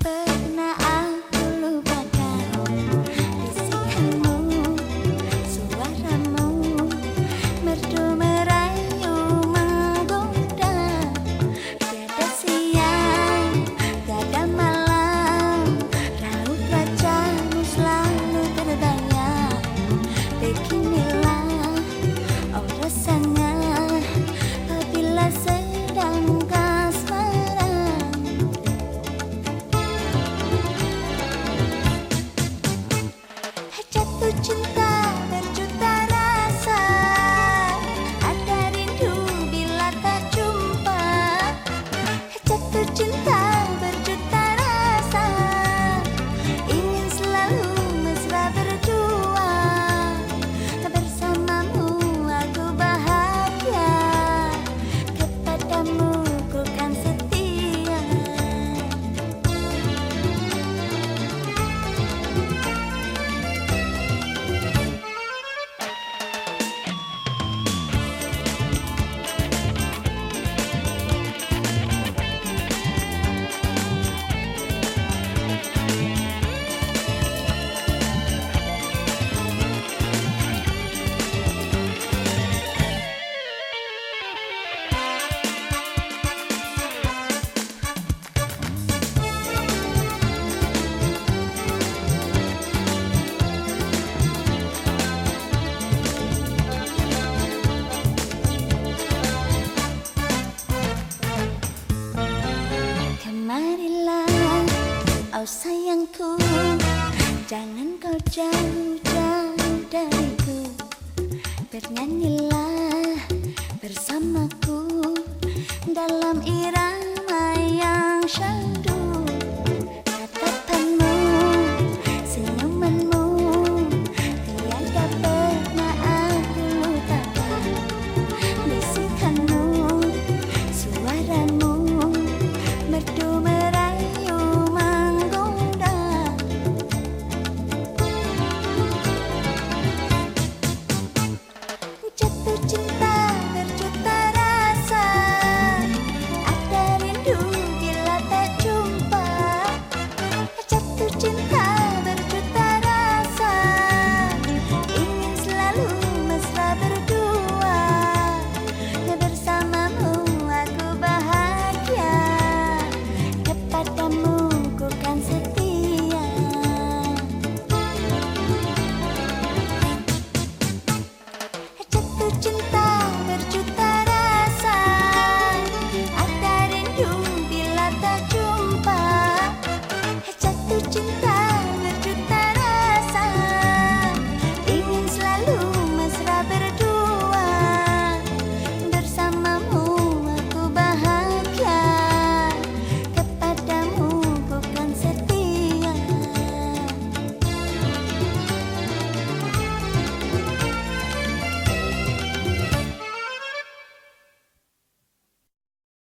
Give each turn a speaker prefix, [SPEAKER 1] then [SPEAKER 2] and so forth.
[SPEAKER 1] pernah Oh sayangku. Jangan kau jauh-jauh dariku. Bernyanyilah bersamaku Dalam